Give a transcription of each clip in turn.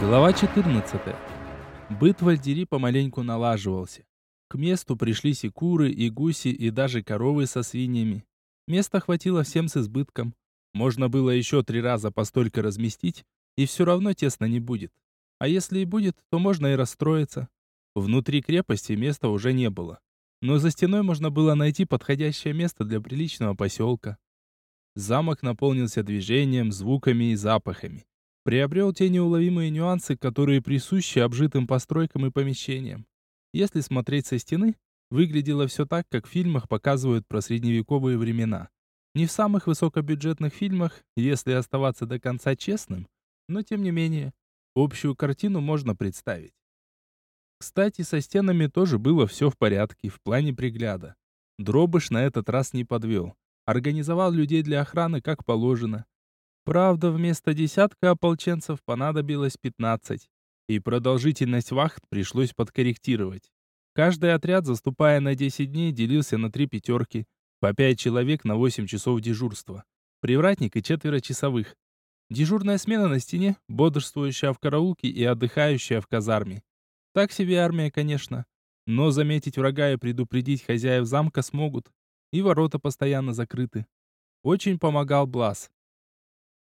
Глава 14. Быт в Альдери помаленьку налаживался. К месту пришлись и куры, и гуси, и даже коровы со свиньями. Места хватило всем с избытком. Можно было еще три раза постолько разместить, и все равно тесно не будет. А если и будет, то можно и расстроиться. Внутри крепости места уже не было. Но за стеной можно было найти подходящее место для приличного поселка. Замок наполнился движением, звуками и запахами приобрел те неуловимые нюансы, которые присущи обжитым постройкам и помещениям. Если смотреть со стены, выглядело все так, как в фильмах показывают про средневековые времена. Не в самых высокобюджетных фильмах, если оставаться до конца честным, но тем не менее, общую картину можно представить. Кстати, со стенами тоже было все в порядке, в плане пригляда. Дробыш на этот раз не подвел. Организовал людей для охраны как положено. Правда, вместо десятка ополченцев понадобилось 15, и продолжительность вахт пришлось подкорректировать. Каждый отряд, заступая на 10 дней, делился на три пятерки, по 5 человек на 8 часов дежурства. Привратник и четверо часовых. Дежурная смена на стене, бодрствующая в караулке и отдыхающая в казарме. Так себе армия, конечно. Но заметить врага и предупредить хозяев замка смогут. И ворота постоянно закрыты. Очень помогал Блас.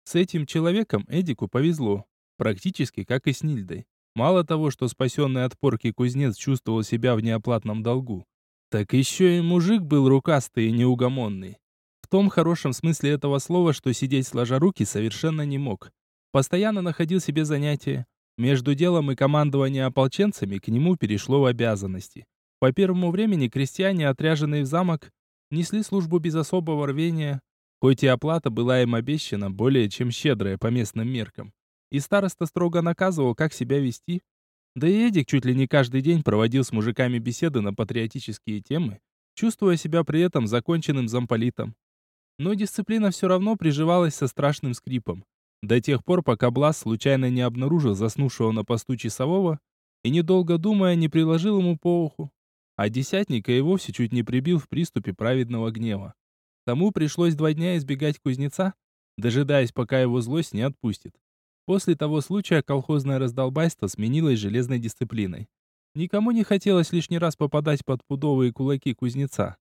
С этим человеком Эдику повезло, практически как и с Нильдой. Мало того, что спасенный от порки кузнец чувствовал себя в неоплатном долгу, так еще и мужик был рукастый и неугомонный. В том хорошем смысле этого слова, что сидеть сложа руки совершенно не мог. Постоянно находил себе занятия. Между делом и командованием ополченцами к нему перешло в обязанности. По первому времени крестьяне, отряженные в замок, несли службу без особого рвения, Хоть и оплата была им обещана более чем щедрая по местным меркам. И староста строго наказывал, как себя вести. Да и Эдик чуть ли не каждый день проводил с мужиками беседы на патриотические темы, чувствуя себя при этом законченным замполитом. Но дисциплина все равно приживалась со страшным скрипом. До тех пор, пока Блас случайно не обнаружил заснувшего на посту часового и, недолго думая, не приложил ему по уху. А десятника и вовсе чуть не прибил в приступе праведного гнева. Тому пришлось два дня избегать кузнеца, дожидаясь, пока его злость не отпустит. После того случая колхозное раздолбайство сменилось железной дисциплиной. Никому не хотелось лишний раз попадать под пудовые кулаки кузнеца.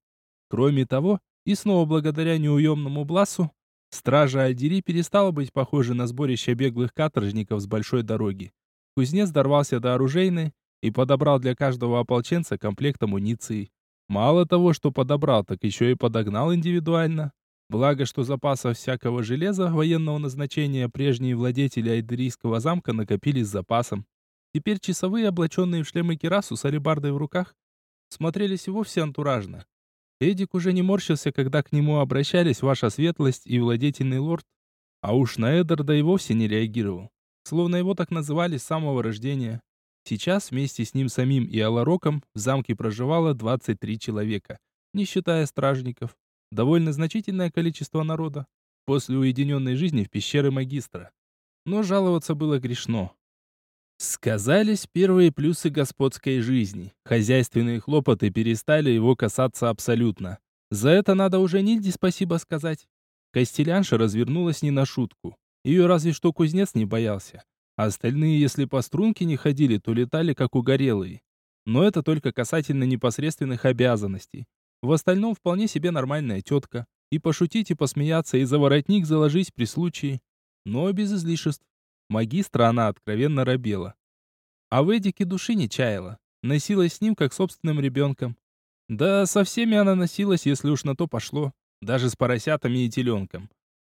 Кроме того, и снова благодаря неуемному Бласу, стража Альдери перестала быть похожей на сборище беглых каторжников с большой дороги. Кузнец дорвался до оружейной и подобрал для каждого ополченца комплект амуниции. Мало того, что подобрал, так еще и подогнал индивидуально. Благо, что запасов всякого железа военного назначения прежние владетели Айдерийского замка накопили с запасом. Теперь часовые, облаченные в шлемы кирасу с алебардой в руках, смотрелись и вовсе антуражно. Эдик уже не морщился, когда к нему обращались ваша светлость и владетельный лорд, а уж на Эддарда и вовсе не реагировал, словно его так называли с самого рождения. Сейчас вместе с ним самим и Алароком в замке проживало 23 человека, не считая стражников. Довольно значительное количество народа после уединенной жизни в пещере магистра. Но жаловаться было грешно. Сказались первые плюсы господской жизни. Хозяйственные хлопоты перестали его касаться абсолютно. За это надо уже Нильде спасибо сказать. Костелянша развернулась не на шутку. Ее разве что кузнец не боялся. А остальные, если по струнке не ходили, то летали как угорелые. Но это только касательно непосредственных обязанностей. В остальном вполне себе нормальная тетка. И пошутить, и посмеяться, и за воротник заложить при случае. Но без излишеств. Магистра она откровенно робела. А в Эдике души не чаяла. Носилась с ним, как собственным ребенком. Да, со всеми она носилась, если уж на то пошло. Даже с поросятами и теленком.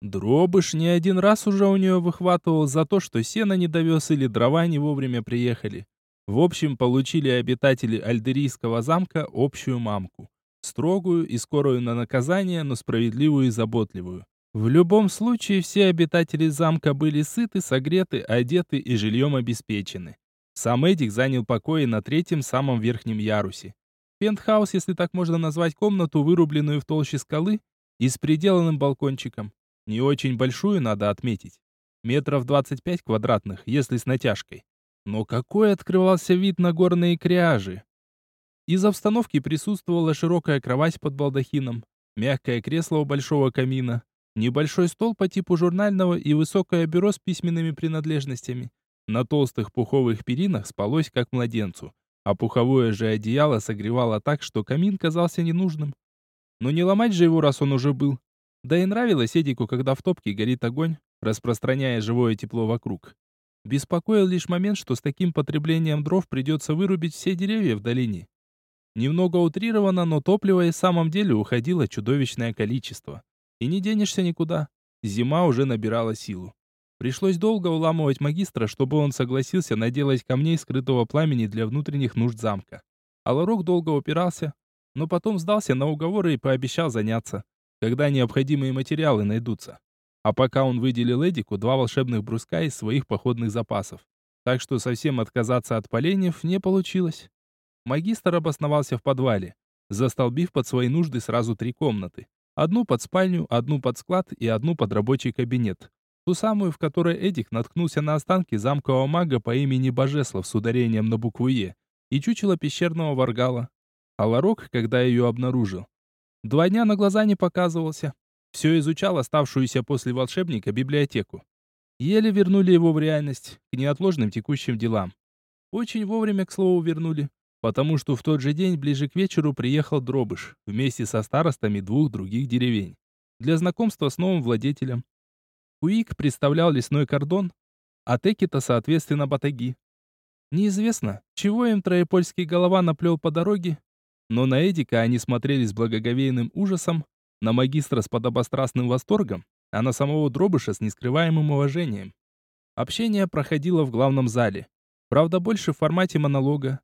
Дробыш не один раз уже у нее выхватывал за то, что сено не довез или дрова не вовремя приехали. В общем, получили обитатели Альдерийского замка общую мамку. Строгую и скорую на наказание, но справедливую и заботливую. В любом случае, все обитатели замка были сыты, согреты, одеты и жильем обеспечены. Сам Эдик занял покои на третьем самом верхнем ярусе. Пентхаус, если так можно назвать комнату, вырубленную в толще скалы и с приделанным балкончиком. Не очень большую, надо отметить. Метров 25 квадратных, если с натяжкой. Но какой открывался вид на горные кряжи! Из обстановки присутствовала широкая кровать под балдахином, мягкое кресло у большого камина, небольшой стол по типу журнального и высокое бюро с письменными принадлежностями. На толстых пуховых перинах спалось, как младенцу, а пуховое же одеяло согревало так, что камин казался ненужным. Но не ломать же его, раз он уже был. Да и нравилось Эдику, когда в топке горит огонь, распространяя живое тепло вокруг. Беспокоил лишь момент, что с таким потреблением дров придется вырубить все деревья в долине. Немного утрировано, но топлива и в самом деле уходило чудовищное количество. И не денешься никуда. Зима уже набирала силу. Пришлось долго уламывать магистра, чтобы он согласился наделать камней скрытого пламени для внутренних нужд замка. А Ларок долго упирался, но потом сдался на уговоры и пообещал заняться, когда необходимые материалы найдутся. А пока он выделил Эдику два волшебных бруска из своих походных запасов. Так что совсем отказаться от поленьев не получилось. Магистр обосновался в подвале, застолбив под свои нужды сразу три комнаты. Одну под спальню, одну под склад и одну под рабочий кабинет. Ту самую, в которой Эдик наткнулся на останки замкового мага по имени Божеслав с ударением на букву «Е» и чучело пещерного варгала. А Ларок, когда ее обнаружил, два дня на глаза не показывался. Все изучал оставшуюся после волшебника библиотеку. Еле вернули его в реальность, к неотложным текущим делам. Очень вовремя, к слову, вернули потому что в тот же день ближе к вечеру приехал Дробыш вместе со старостами двух других деревень для знакомства с новым владетелем. Уик представлял лесной кордон, а Текита, соответственно, батаги. Неизвестно, чего им троепольский голова наплел по дороге, но на Эдика они смотрели с благоговейным ужасом, на магистра с подобострастным восторгом, а на самого Дробыша с нескрываемым уважением. Общение проходило в главном зале. Правда, больше в формате монолога,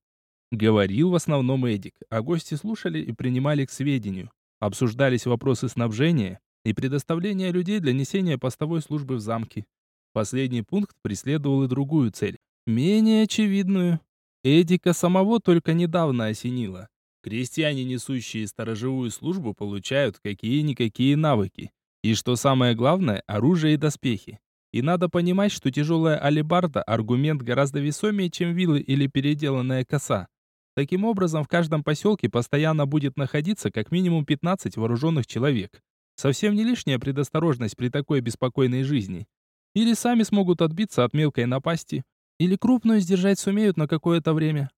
Говорил в основном Эдик, а гости слушали и принимали к сведению. Обсуждались вопросы снабжения и предоставления людей для несения постовой службы в замке. Последний пункт преследовал и другую цель, менее очевидную. Эдика самого только недавно осенило. Крестьяне, несущие сторожевую службу, получают какие-никакие навыки. И что самое главное, оружие и доспехи. И надо понимать, что тяжелая алебарда – аргумент гораздо весомее, чем вилы или переделанная коса. Таким образом, в каждом поселке постоянно будет находиться как минимум 15 вооруженных человек. Совсем не лишняя предосторожность при такой беспокойной жизни. Или сами смогут отбиться от мелкой напасти, или крупную сдержать сумеют на какое-то время.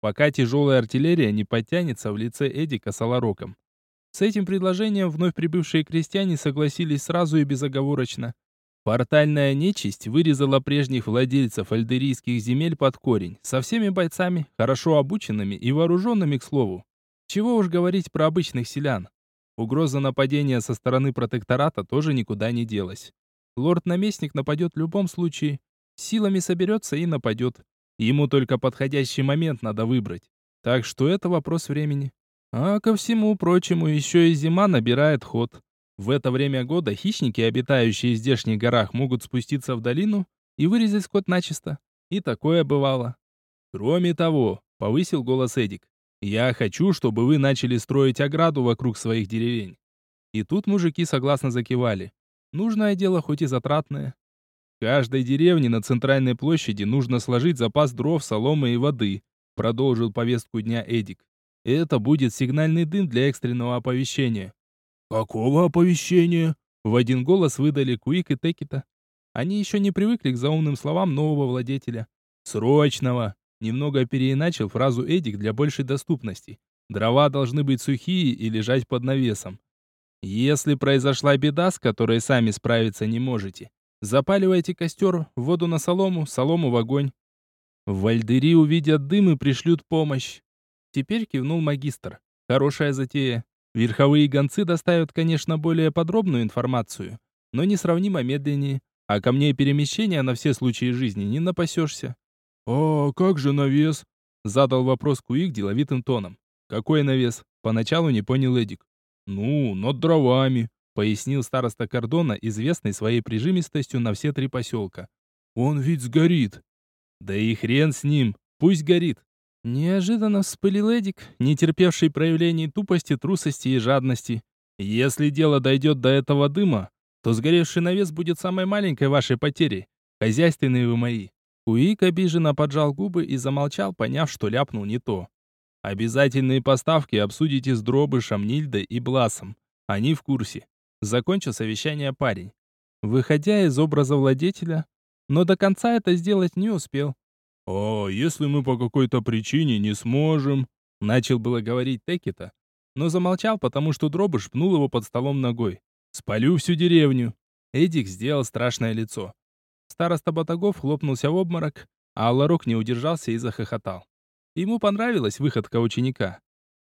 Пока тяжелая артиллерия не подтянется в лице Эдика с Алароком. С этим предложением вновь прибывшие крестьяне согласились сразу и безоговорочно. Портальная нечисть вырезала прежних владельцев альдерийских земель под корень, со всеми бойцами, хорошо обученными и вооруженными, к слову. Чего уж говорить про обычных селян. Угроза нападения со стороны протектората тоже никуда не делась. Лорд-наместник нападет в любом случае. Силами соберется и нападет. Ему только подходящий момент надо выбрать. Так что это вопрос времени. А ко всему прочему еще и зима набирает ход. В это время года хищники, обитающие в здешних горах, могут спуститься в долину и вырезать скот начисто. И такое бывало. Кроме того, повысил голос Эдик, я хочу, чтобы вы начали строить ограду вокруг своих деревень. И тут мужики согласно закивали. Нужное дело, хоть и затратное. Каждой деревне на центральной площади нужно сложить запас дров, соломы и воды, продолжил повестку дня Эдик. Это будет сигнальный дым для экстренного оповещения. «Какого оповещения?» В один голос выдали Куик и Текита. Они еще не привыкли к заумным словам нового владетеля. «Срочного!» Немного переиначил фразу Эдик для большей доступности. Дрова должны быть сухие и лежать под навесом. Если произошла беда, с которой сами справиться не можете, запаливайте костер, воду на солому, солому в огонь. Вальдыри увидят дым и пришлют помощь. Теперь кивнул магистр. Хорошая затея. Верховые гонцы доставят, конечно, более подробную информацию, но несравнимо медленнее, а камней перемещения на все случаи жизни не напасешься. «А как же навес?» — задал вопрос Куик деловитым тоном. «Какой навес?» — поначалу не понял Эдик. «Ну, над дровами», — пояснил староста Кордона, известный своей прижимистостью на все три поселка. «Он ведь сгорит». «Да и хрен с ним, пусть горит. Неожиданно вспылил Эдик, не терпевший проявлений тупости, трусости и жадности. Если дело дойдет до этого дыма, то сгоревший навес будет самой маленькой вашей потерей. Хозяйственные вы мои. Уик обиженно поджал губы и замолчал, поняв, что ляпнул не то. Обязательные поставки обсудите с Дробышем, Нильдой и Бласом. Они в курсе. Закончил совещание парень. Выходя из образа владетеля, но до конца это сделать не успел. «А если мы по какой-то причине не сможем?» Начал было говорить Текета, но замолчал, потому что дробыш пнул его под столом ногой. «Спалю всю деревню!» Эдик сделал страшное лицо. Староста Батагов хлопнулся в обморок, а Аларок не удержался и захохотал. Ему понравилась выходка ученика.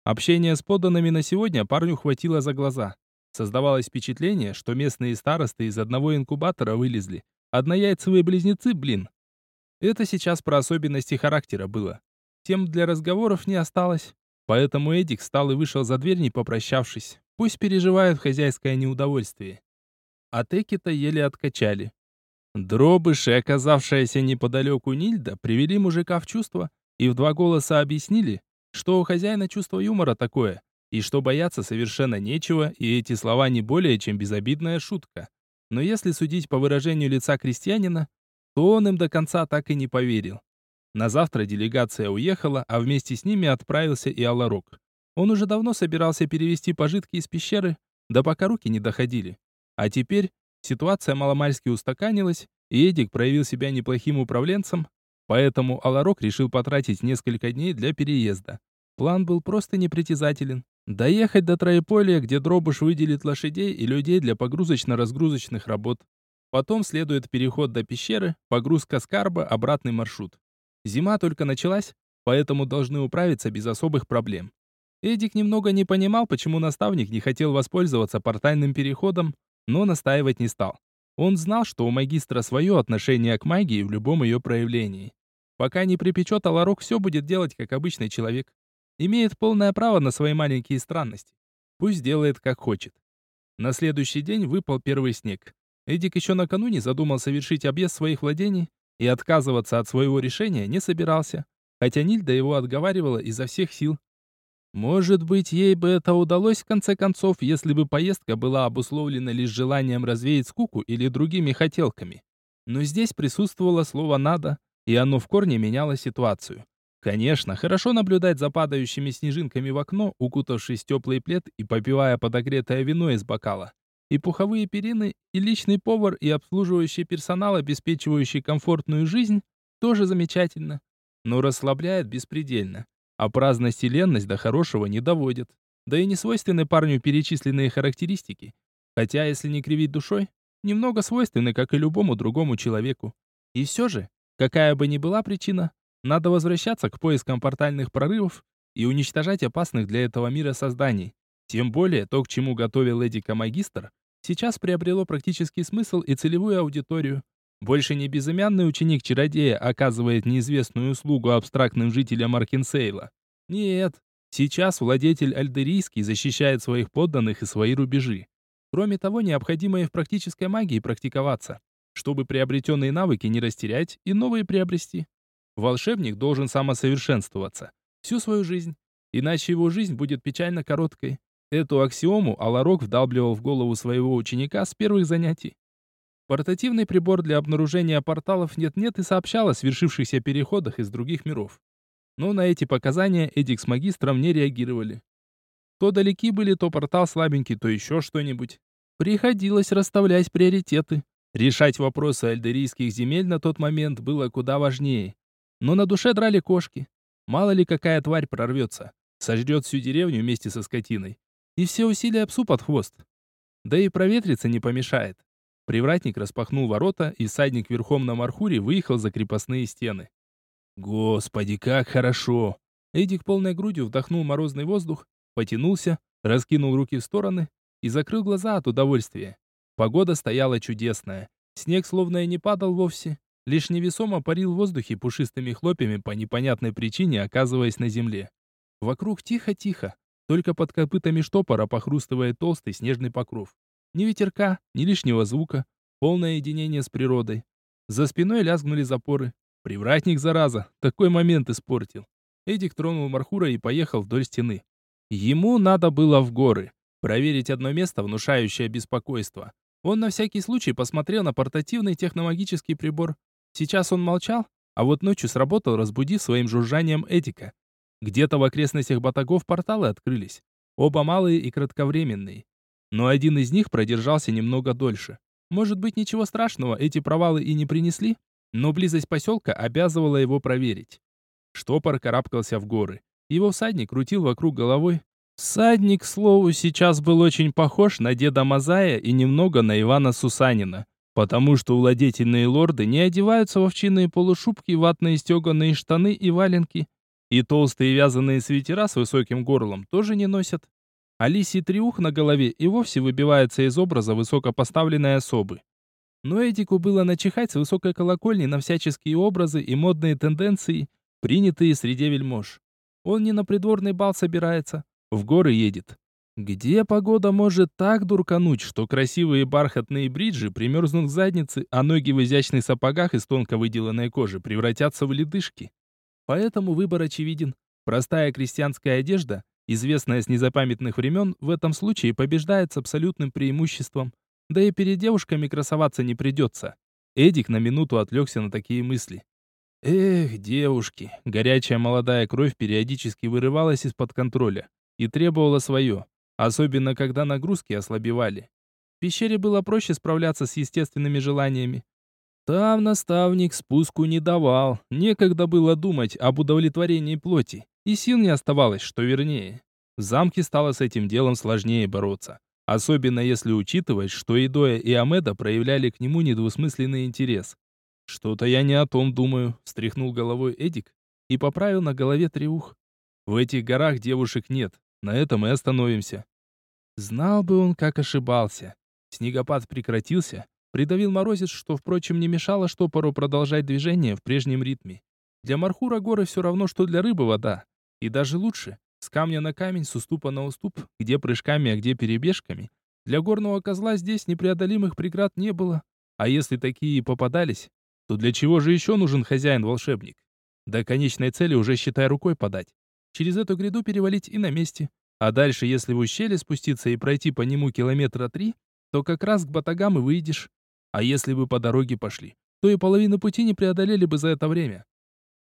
Общение с подданными на сегодня парню хватило за глаза. Создавалось впечатление, что местные старосты из одного инкубатора вылезли. Однояйцевые близнецы, блин. Это сейчас про особенности характера было. Тем для разговоров не осталось. Поэтому Эдик встал и вышел за дверь, не попрощавшись. Пусть переживают хозяйское неудовольствие. А Теки-то еле откачали. Дробыши, оказавшаяся неподалеку Нильда, привели мужика в чувство и в два голоса объяснили, что у хозяина чувство юмора такое, и что бояться совершенно нечего, и эти слова не более чем безобидная шутка. Но если судить по выражению лица крестьянина, то он им до конца так и не поверил. На завтра делегация уехала, а вместе с ними отправился и Аларок. Он уже давно собирался перевести пожитки из пещеры, да пока руки не доходили. А теперь ситуация маломальски устаканилась, и Эдик проявил себя неплохим управленцем, Поэтому Аларок решил потратить несколько дней для переезда. План был просто непритязателен. Доехать до Троеполя, где Дробыш выделит лошадей и людей для погрузочно-разгрузочных работ. Потом следует переход до пещеры, погрузка скарба, обратный маршрут. Зима только началась, поэтому должны управиться без особых проблем. Эдик немного не понимал, почему наставник не хотел воспользоваться портальным переходом, но настаивать не стал. Он знал, что у магистра свое отношение к магии в любом ее проявлении. Пока не припечет Аларок, все будет делать, как обычный человек. Имеет полное право на свои маленькие странности. Пусть делает, как хочет. На следующий день выпал первый снег. Эдик еще накануне задумал совершить объезд своих владений и отказываться от своего решения не собирался, хотя Нильда его отговаривала изо всех сил. Может быть, ей бы это удалось в конце концов, если бы поездка была обусловлена лишь желанием развеять скуку или другими хотелками. Но здесь присутствовало слово «надо», и оно в корне меняло ситуацию. Конечно, хорошо наблюдать за падающими снежинками в окно, укутавшись в теплый плед и попивая подогретое вино из бокала. И пуховые перины, и личный повар, и обслуживающий персонал, обеспечивающий комфортную жизнь, тоже замечательно. Но расслабляет беспредельно. А праздность и ленность до хорошего не доводят. Да и не свойственны парню перечисленные характеристики. Хотя, если не кривить душой, немного свойственны, как и любому другому человеку. И все же, Какая бы ни была причина, надо возвращаться к поискам портальных прорывов и уничтожать опасных для этого мира созданий. Тем более, то, к чему готовил Эдика магистр, сейчас приобрело практический смысл и целевую аудиторию. Больше не безымянный ученик-чародея оказывает неизвестную услугу абстрактным жителям Аркинсейла. Нет, сейчас владетель Альдерийский защищает своих подданных и свои рубежи. Кроме того, необходимо и в практической магии практиковаться чтобы приобретенные навыки не растерять и новые приобрести. Волшебник должен самосовершенствоваться всю свою жизнь, иначе его жизнь будет печально короткой. Эту аксиому Аларок вдалбливал в голову своего ученика с первых занятий. Портативный прибор для обнаружения порталов нет-нет и сообщал о свершившихся переходах из других миров. Но на эти показания Эдик с магистром не реагировали. То далеки были, то портал слабенький, то еще что-нибудь. Приходилось расставлять приоритеты. Решать вопросы альдерийских земель на тот момент было куда важнее. Но на душе драли кошки. Мало ли какая тварь прорвется, сожрет всю деревню вместе со скотиной. И все усилия псу под хвост. Да и проветриться не помешает. Привратник распахнул ворота, и всадник верхом на Мархуре выехал за крепостные стены. Господи, как хорошо! Эдик полной грудью вдохнул морозный воздух, потянулся, раскинул руки в стороны и закрыл глаза от удовольствия. Погода стояла чудесная. Снег словно и не падал вовсе, лишь невесомо парил в воздухе пушистыми хлопьями по непонятной причине, оказываясь на земле. Вокруг тихо-тихо, только под копытами штопора похрустывает толстый снежный покров. Ни ветерка, ни лишнего звука, полное единение с природой. За спиной лязгнули запоры. Привратник, зараза, такой момент испортил. Эдик тронул Мархура и поехал вдоль стены. Ему надо было в горы, проверить одно место, внушающее беспокойство. Он на всякий случай посмотрел на портативный техномагический прибор. Сейчас он молчал, а вот ночью сработал, разбудив своим жужжанием Эдика. Где-то в окрестностях батагов порталы открылись. Оба малые и кратковременные. Но один из них продержался немного дольше. Может быть, ничего страшного эти провалы и не принесли, но близость поселка обязывала его проверить. Штопор карабкался в горы. Его всадник крутил вокруг головой. Всадник, к слову, сейчас был очень похож на деда Мазая и немного на Ивана Сусанина, потому что владетельные лорды не одеваются в овчинные полушубки, ватные стеганые штаны и валенки, и толстые вязаные свитера с высоким горлом тоже не носят. А лисий триух на голове и вовсе выбивается из образа высокопоставленной особы. Но Эдику было начихать с высокой колокольни на всяческие образы и модные тенденции, принятые среди вельмож. Он не на придворный бал собирается, в горы едет. Где погода может так дуркануть, что красивые бархатные бриджи примерзнут к заднице, а ноги в изящных сапогах из тонко выделанной кожи превратятся в ледышки? Поэтому выбор очевиден. Простая крестьянская одежда, известная с незапамятных времен, в этом случае побеждает с абсолютным преимуществом. Да и перед девушками красоваться не придется. Эдик на минуту отвлекся на такие мысли. Эх, девушки, горячая молодая кровь периодически вырывалась из-под контроля и требовала свое, особенно когда нагрузки ослабевали. В пещере было проще справляться с естественными желаниями. Там наставник спуску не давал, некогда было думать об удовлетворении плоти, и сил не оставалось, что вернее. В замке стало с этим делом сложнее бороться, особенно если учитывать, что Идоя и Амеда проявляли к нему недвусмысленный интерес. «Что-то я не о том думаю», — встряхнул головой Эдик и поправил на голове треух. «В этих горах девушек нет, на этом и остановимся». Знал бы он, как ошибался. Снегопад прекратился, придавил морозец, что, впрочем, не мешало штопору продолжать движение в прежнем ритме. Для Мархура горы все равно, что для рыбы вода. И даже лучше, с камня на камень, с уступа на уступ, где прыжками, а где перебежками. Для горного козла здесь непреодолимых преград не было. А если такие и попадались, то для чего же еще нужен хозяин-волшебник? До конечной цели уже, считай, рукой подать. Через эту гряду перевалить и на месте. А дальше, если в ущелье спуститься и пройти по нему километра три, то как раз к батагам и выйдешь. А если бы по дороге пошли, то и половину пути не преодолели бы за это время.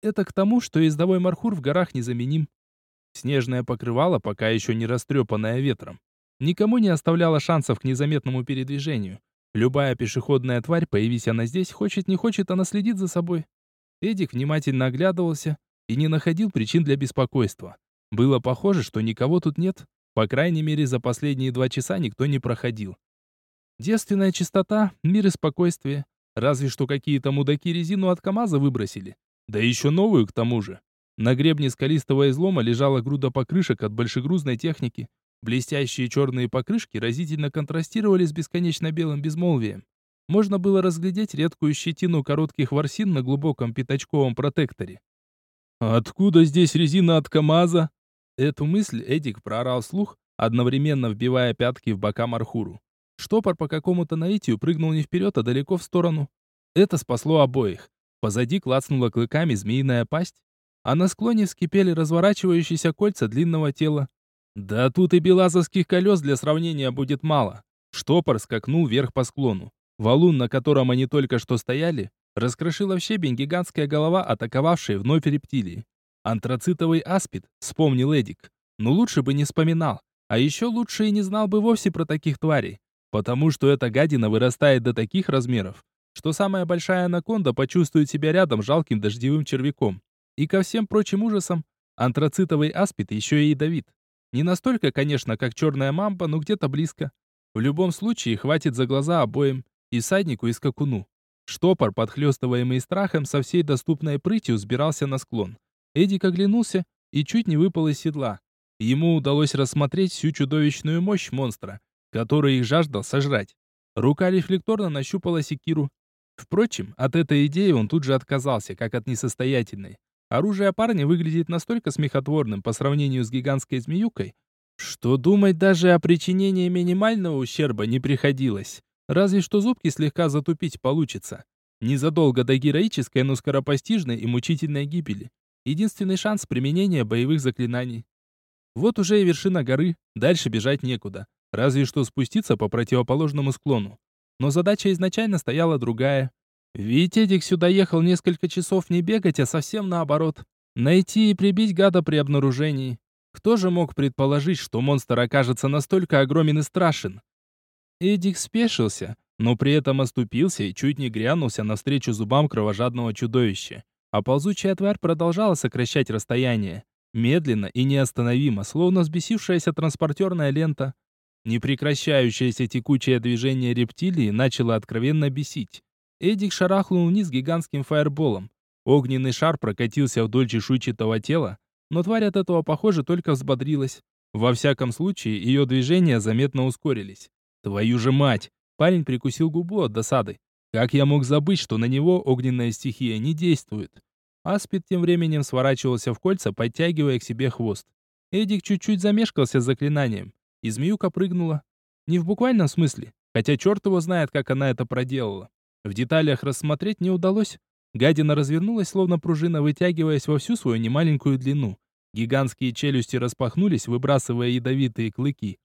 Это к тому, что ездовой мархур в горах незаменим. Снежное покрывало, пока еще не растрепанное ветром, никому не оставляло шансов к незаметному передвижению. Любая пешеходная тварь, появись она здесь, хочет не хочет, она следит за собой. Эдик внимательно оглядывался и не находил причин для беспокойства. Было похоже, что никого тут нет. По крайней мере, за последние два часа никто не проходил. Девственная чистота, мир и спокойствие. Разве что какие-то мудаки резину от КамАЗа выбросили. Да еще новую к тому же. На гребне скалистого излома лежала груда покрышек от большегрузной техники, Блестящие черные покрышки разительно контрастировали с бесконечно белым безмолвием. Можно было разглядеть редкую щетину коротких ворсин на глубоком пятачковом протекторе. «Откуда здесь резина от КамАЗа?» Эту мысль Эдик проорал слух, одновременно вбивая пятки в бока Мархуру. Штопор по какому-то наитию прыгнул не вперед, а далеко в сторону. Это спасло обоих. Позади клацнула клыками змеиная пасть, а на склоне вскипели разворачивающиеся кольца длинного тела. Да тут и белазовских колес для сравнения будет мало. Штопор скакнул вверх по склону. Валун, на котором они только что стояли, раскрошила в щебень гигантская голова, атаковавшая вновь рептилии. Антрацитовый аспид, вспомнил Эдик. Но лучше бы не вспоминал. А еще лучше и не знал бы вовсе про таких тварей. Потому что эта гадина вырастает до таких размеров, что самая большая анаконда почувствует себя рядом жалким дождевым червяком. И ко всем прочим ужасам, антрацитовый аспид еще и ядовит. Не настолько, конечно, как черная мамба, но где-то близко. В любом случае, хватит за глаза обоим, и саднику, и скакуну. Штопор, подхлестываемый страхом, со всей доступной прытью сбирался на склон. Эдик оглянулся и чуть не выпал из седла. Ему удалось рассмотреть всю чудовищную мощь монстра, который их жаждал сожрать. Рука рефлекторно нащупала секиру. Впрочем, от этой идеи он тут же отказался, как от несостоятельной. Оружие парня выглядит настолько смехотворным по сравнению с гигантской змеюкой, что думать даже о причинении минимального ущерба не приходилось. Разве что зубки слегка затупить получится. Незадолго до героической, но скоропостижной и мучительной гибели. Единственный шанс применения боевых заклинаний. Вот уже и вершина горы, дальше бежать некуда. Разве что спуститься по противоположному склону. Но задача изначально стояла другая. Ведь Эдик сюда ехал несколько часов не бегать, а совсем наоборот. Найти и прибить гада при обнаружении. Кто же мог предположить, что монстр окажется настолько огромен и страшен? Эдик спешился, но при этом оступился и чуть не грянулся навстречу зубам кровожадного чудовища. А ползучая тварь продолжала сокращать расстояние. Медленно и неостановимо, словно взбесившаяся транспортерная лента. Непрекращающееся текучее движение рептилии начало откровенно бесить. Эдик шарахнул вниз гигантским фаерболом. Огненный шар прокатился вдоль чешуйчатого тела, но тварь от этого, похоже, только взбодрилась. Во всяком случае, ее движения заметно ускорились. «Твою же мать!» Парень прикусил губу от досады. Как я мог забыть, что на него огненная стихия не действует? Аспид тем временем сворачивался в кольца, подтягивая к себе хвост. Эдик чуть-чуть замешкался с заклинанием, и змеюка прыгнула. Не в буквальном смысле, хотя черт его знает, как она это проделала. В деталях рассмотреть не удалось. Гадина развернулась, словно пружина, вытягиваясь во всю свою немаленькую длину. Гигантские челюсти распахнулись, выбрасывая ядовитые клыки.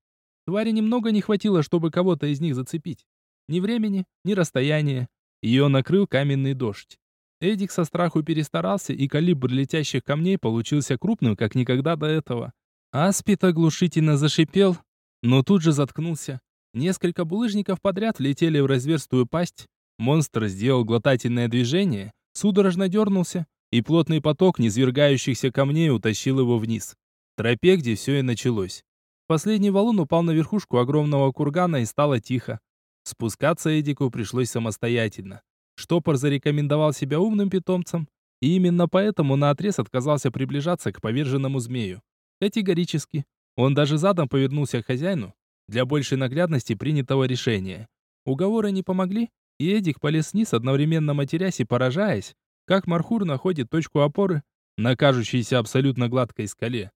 Твари немного не хватило, чтобы кого-то из них зацепить. Ни времени, ни расстояния. Ее накрыл каменный дождь. Эдик со страху перестарался, и калибр летящих камней получился крупным, как никогда до этого. Аспид оглушительно зашипел, но тут же заткнулся. Несколько булыжников подряд влетели в разверстую пасть. Монстр сделал глотательное движение, судорожно дернулся, и плотный поток низвергающихся камней утащил его вниз. Тропе, где все и началось. Последний валун упал на верхушку огромного кургана и стало тихо. Спускаться Эдику пришлось самостоятельно. Штопор зарекомендовал себя умным питомцем, и именно поэтому наотрез отказался приближаться к поверженному змею. Категорически. Он даже задом повернулся к хозяину для большей наглядности принятого решения. Уговоры не помогли, и Эдик полез вниз, одновременно матерясь и поражаясь, как Мархур находит точку опоры на кажущейся абсолютно гладкой скале.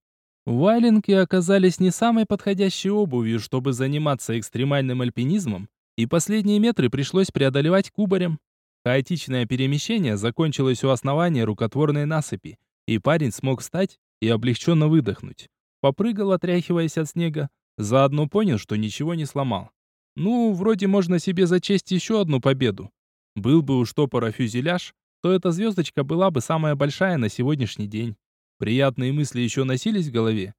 Валенки оказались не самой подходящей обувью, чтобы заниматься экстремальным альпинизмом, и последние метры пришлось преодолевать кубарем. Хаотичное перемещение закончилось у основания рукотворной насыпи, и парень смог встать и облегченно выдохнуть. Попрыгал, отряхиваясь от снега, заодно понял, что ничего не сломал. Ну, вроде можно себе зачесть еще одну победу. Был бы у штопора фюзеляж, то эта звездочка была бы самая большая на сегодняшний день. Приятные мысли еще носились в голове.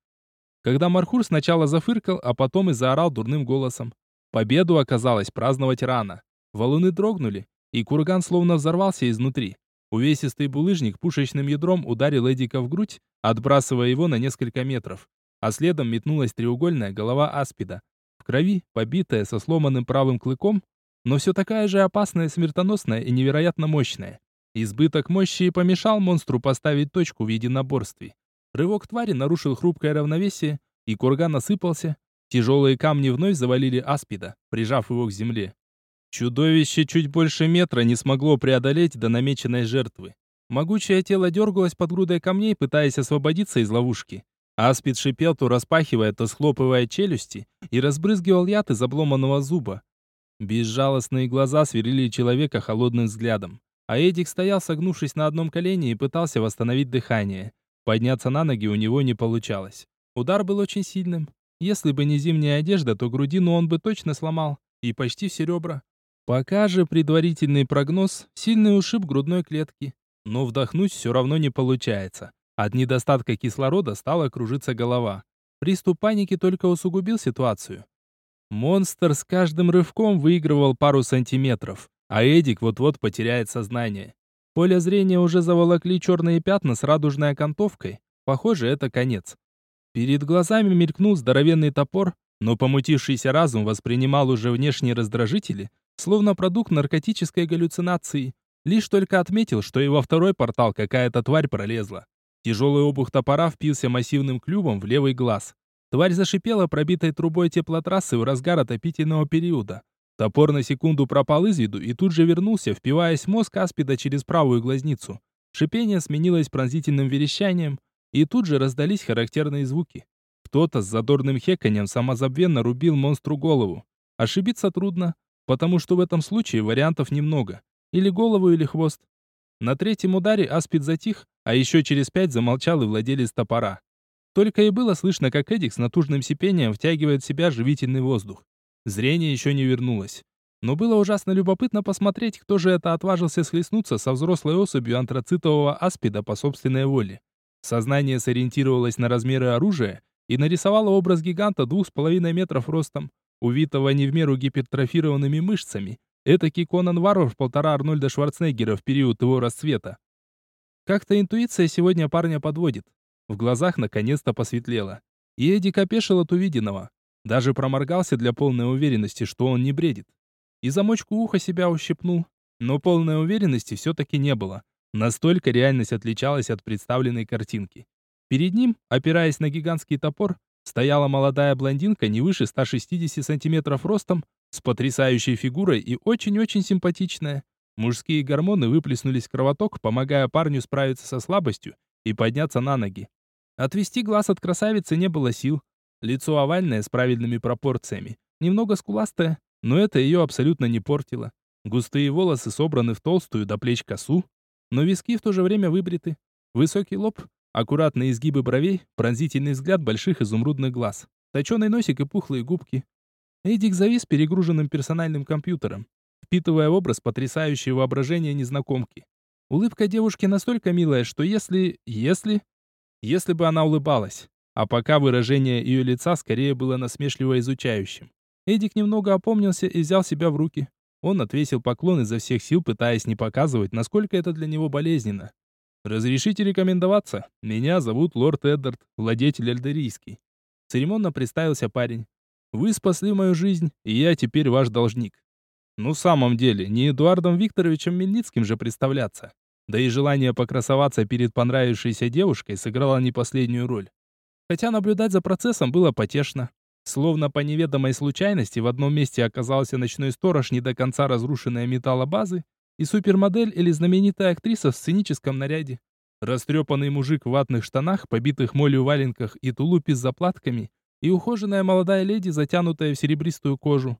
Когда Мархур сначала зафыркал, а потом и заорал дурным голосом. Победу оказалось праздновать рано. Валуны дрогнули, и курган словно взорвался изнутри. Увесистый булыжник пушечным ядром ударил Эдика в грудь, отбрасывая его на несколько метров. А следом метнулась треугольная голова аспида. В крови, побитая, со сломанным правым клыком, но все такая же опасная, смертоносная и невероятно мощная. Избыток мощи помешал монстру поставить точку в единоборстве. Рывок твари нарушил хрупкое равновесие, и курган осыпался, Тяжелые камни вновь завалили аспида, прижав его к земле. Чудовище чуть больше метра не смогло преодолеть до намеченной жертвы. Могучее тело дергалось под грудой камней, пытаясь освободиться из ловушки. Аспид шипел, то распахивая, то схлопывая челюсти, и разбрызгивал яд из обломанного зуба. Безжалостные глаза сверлили человека холодным взглядом. А Эдик стоял, согнувшись на одном колене, и пытался восстановить дыхание. Подняться на ноги у него не получалось. Удар был очень сильным. Если бы не зимняя одежда, то грудину он бы точно сломал. И почти все ребра. Пока же предварительный прогноз – сильный ушиб грудной клетки. Но вдохнуть все равно не получается. От недостатка кислорода стала кружиться голова. Приступ паники только усугубил ситуацию. Монстр с каждым рывком выигрывал пару сантиметров, а Эдик вот-вот потеряет сознание. Поле зрения уже заволокли черные пятна с радужной окантовкой. Похоже, это конец. Перед глазами мелькнул здоровенный топор, но помутившийся разум воспринимал уже внешние раздражители, словно продукт наркотической галлюцинации. Лишь только отметил, что и во второй портал какая-то тварь пролезла. Тяжелый обух топора впился массивным клювом в левый глаз. Тварь зашипела пробитой трубой теплотрассы в разгар отопительного периода. Топор на секунду пропал из виду и тут же вернулся, впиваясь в мозг аспида через правую глазницу. Шипение сменилось пронзительным верещанием, и тут же раздались характерные звуки. Кто-то с задорным хеканьем самозабвенно рубил монстру голову. Ошибиться трудно, потому что в этом случае вариантов немного. Или голову, или хвост. На третьем ударе аспид затих, а еще через пять замолчал и владелец топора. Только и было слышно, как Эдик с натужным сипением втягивает в себя живительный воздух. Зрение еще не вернулось. Но было ужасно любопытно посмотреть, кто же это отважился схлестнуться со взрослой особью антрацитового аспида по собственной воле. Сознание сориентировалось на размеры оружия и нарисовало образ гиганта двух с половиной метров ростом, увитого не в меру гипертрофированными мышцами, Этакий Конан Варвар полтора Арнольда Шварценеггера в период его расцвета. Как-то интуиция сегодня парня подводит. В глазах наконец-то посветлело. И Эдик опешил от увиденного. Даже проморгался для полной уверенности, что он не бредит. И замочку уха себя ущипнул. Но полной уверенности все-таки не было. Настолько реальность отличалась от представленной картинки. Перед ним, опираясь на гигантский топор, стояла молодая блондинка не выше 160 сантиметров ростом, с потрясающей фигурой и очень-очень симпатичная. Мужские гормоны выплеснулись в кровоток, помогая парню справиться со слабостью и подняться на ноги. Отвести глаз от красавицы не было сил. Лицо овальное с правильными пропорциями, немного скуластое, но это ее абсолютно не портило. Густые волосы собраны в толстую до плеч косу, но виски в то же время выбриты. Высокий лоб, аккуратные изгибы бровей, пронзительный взгляд больших изумрудных глаз, точеный носик и пухлые губки. Эдик завис перегруженным персональным компьютером, впитывая образ потрясающее воображение незнакомки. Улыбка девушки настолько милая, что если... если... Если бы она улыбалась. А пока выражение ее лица скорее было насмешливо изучающим. Эдик немного опомнился и взял себя в руки. Он отвесил поклон изо всех сил, пытаясь не показывать, насколько это для него болезненно. «Разрешите рекомендоваться? Меня зовут лорд Эддард, владетель Эльдерийский». Церемонно представился парень. «Вы спасли мою жизнь, и я теперь ваш должник». Ну, в самом деле, не Эдуардом Викторовичем Мельницким же представляться. Да и желание покрасоваться перед понравившейся девушкой сыграло не последнюю роль. Хотя наблюдать за процессом было потешно. Словно по неведомой случайности в одном месте оказался ночной сторож не до конца разрушенной металлобазы и супермодель или знаменитая актриса в сценическом наряде. Растрепанный мужик в ватных штанах, побитых молью валенках и тулупе с заплатками, и ухоженная молодая леди, затянутая в серебристую кожу.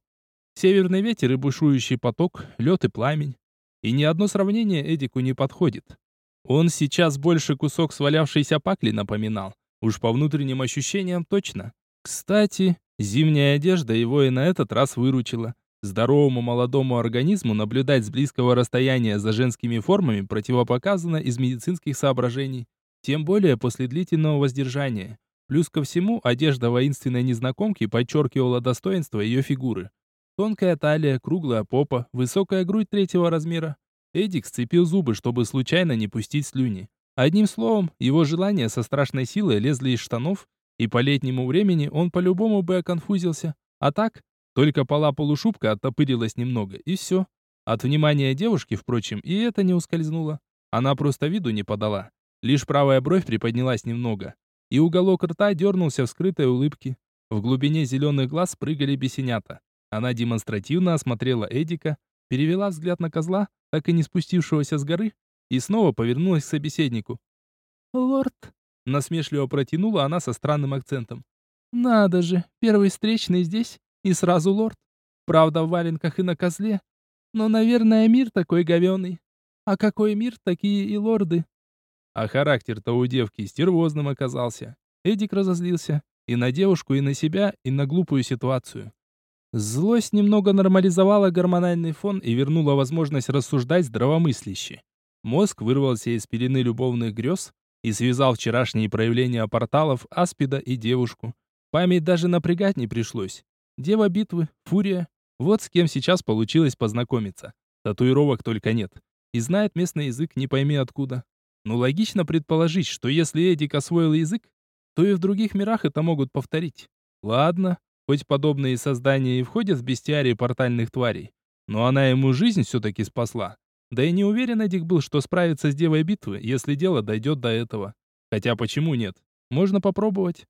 Северный ветер и бушующий поток, лед и пламень. И ни одно сравнение Эдику не подходит. Он сейчас больше кусок свалявшейся пакли напоминал. Уж по внутренним ощущениям точно. Кстати, зимняя одежда его и на этот раз выручила. Здоровому молодому организму наблюдать с близкого расстояния за женскими формами противопоказано из медицинских соображений. Тем более после длительного воздержания. Плюс ко всему, одежда воинственной незнакомки подчеркивала достоинство ее фигуры. Тонкая талия, круглая попа, высокая грудь третьего размера. Эдик сцепил зубы, чтобы случайно не пустить слюни. Одним словом, его желания со страшной силой лезли из штанов и по летнему времени он по-любому бы оконфузился. А так, только пола полушубка оттопырилась немного, и все. От внимания девушки, впрочем, и это не ускользнуло. Она просто виду не подала. Лишь правая бровь приподнялась немного, и уголок рта дернулся в скрытой улыбке. В глубине зеленых глаз прыгали бесенята. Она демонстративно осмотрела Эдика, перевела взгляд на козла, так и не спустившегося с горы, и снова повернулась к собеседнику. «Лорд», Насмешливо протянула она со странным акцентом. «Надо же, первый встречный здесь, и сразу лорд. Правда, в валенках и на козле. Но, наверное, мир такой говёный. А какой мир, такие и лорды». А характер-то у девки стервозным оказался. Эдик разозлился. И на девушку, и на себя, и на глупую ситуацию. Злость немного нормализовала гормональный фон и вернула возможность рассуждать здравомысляще. Мозг вырвался из пелены любовных грез и связал вчерашние проявления порталов Аспида и девушку. Память даже напрягать не пришлось. Дева битвы, Фурия. Вот с кем сейчас получилось познакомиться. Татуировок только нет. И знает местный язык не пойми откуда. Но логично предположить, что если Эдик освоил язык, то и в других мирах это могут повторить. Ладно, хоть подобные создания и входят в бестиарий портальных тварей, но она ему жизнь все-таки спасла. Да и не уверен Эдик был, что справится с девой битвы, если дело дойдет до этого. Хотя почему нет? Можно попробовать.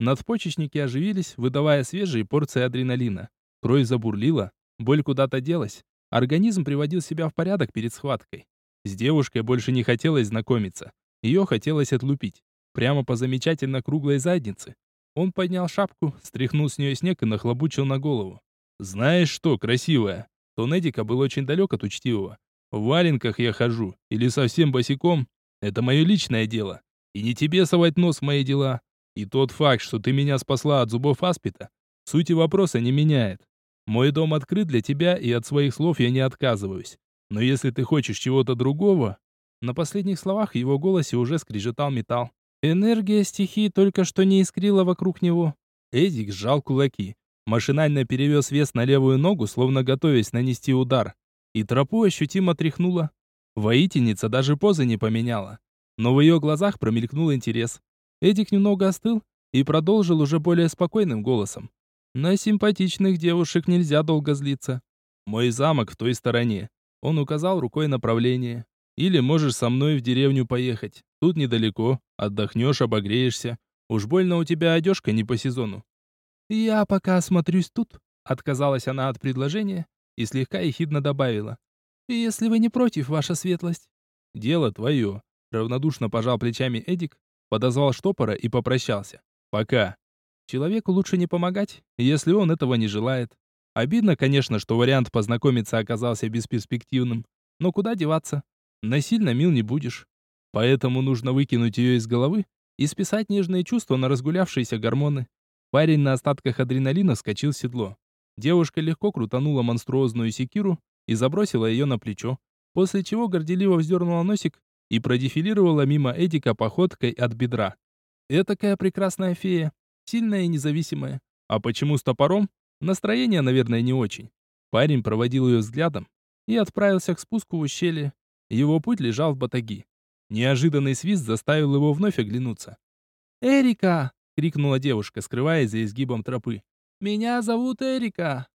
Надпочечники оживились, выдавая свежие порции адреналина. Кровь забурлила, боль куда-то делась. Организм приводил себя в порядок перед схваткой. С девушкой больше не хотелось знакомиться. Ее хотелось отлупить. Прямо по замечательно круглой заднице. Он поднял шапку, стряхнул с нее снег и нахлобучил на голову. «Знаешь что, красивая?» Тон Эдика был очень далек от учтивого. В валенках я хожу или совсем босиком, это мое личное дело. И не тебе совать нос в мои дела. И тот факт, что ты меня спасла от зубов аспита, сути вопроса не меняет. Мой дом открыт для тебя, и от своих слов я не отказываюсь. Но если ты хочешь чего-то другого...» На последних словах в его голосе уже скрежетал металл. Энергия стихии только что не искрила вокруг него. Эдик сжал кулаки. Машинально перевез вес на левую ногу, словно готовясь нанести удар. И тропу ощутимо тряхнула. Воительница даже позы не поменяла. Но в ее глазах промелькнул интерес. Эдик немного остыл и продолжил уже более спокойным голосом. На симпатичных девушек нельзя долго злиться. Мой замок в той стороне. Он указал рукой направление. Или можешь со мной в деревню поехать. Тут недалеко. Отдохнешь, обогреешься. Уж больно у тебя одежка не по сезону. Я пока осмотрюсь тут. Отказалась она от предложения и слегка ехидно добавила. Если вы не против, ваша светлость. Дело твое. Равнодушно пожал плечами Эдик, подозвал штопора и попрощался. Пока. Человеку лучше не помогать, если он этого не желает. Обидно, конечно, что вариант познакомиться оказался бесперспективным. Но куда деваться? Насильно мил не будешь. Поэтому нужно выкинуть ее из головы и списать нежные чувства на разгулявшиеся гормоны. Парень на остатках адреналина вскочил в седло. Девушка легко крутанула монструозную секиру и забросила ее на плечо, после чего горделиво вздернула носик и продефилировала мимо Эдика походкой от бедра. Этакая прекрасная фея, сильная и независимая. А почему с топором? Настроение, наверное, не очень. Парень проводил ее взглядом и отправился к спуску в ущелье. Его путь лежал в батаги. Неожиданный свист заставил его вновь оглянуться. «Эрика!» — крикнула девушка, скрываясь за изгибом тропы. «Меня зовут Эрика!»